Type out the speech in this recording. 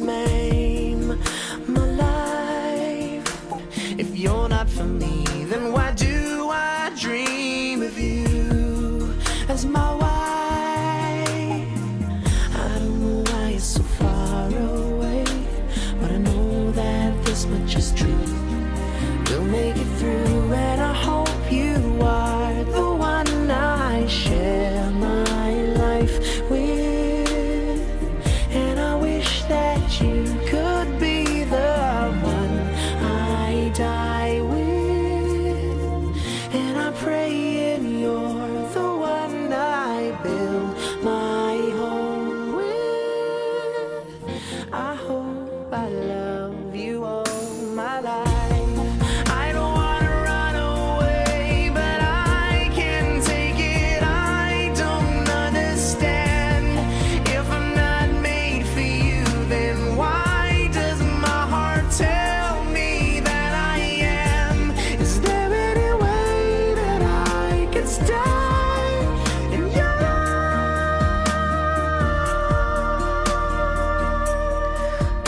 maim my life? If you're not for me, then why do I dream of you as my wife? I don't know why you're so far away, but I know that this much is true. We'll make it through, and I hope you are the one I share my life with.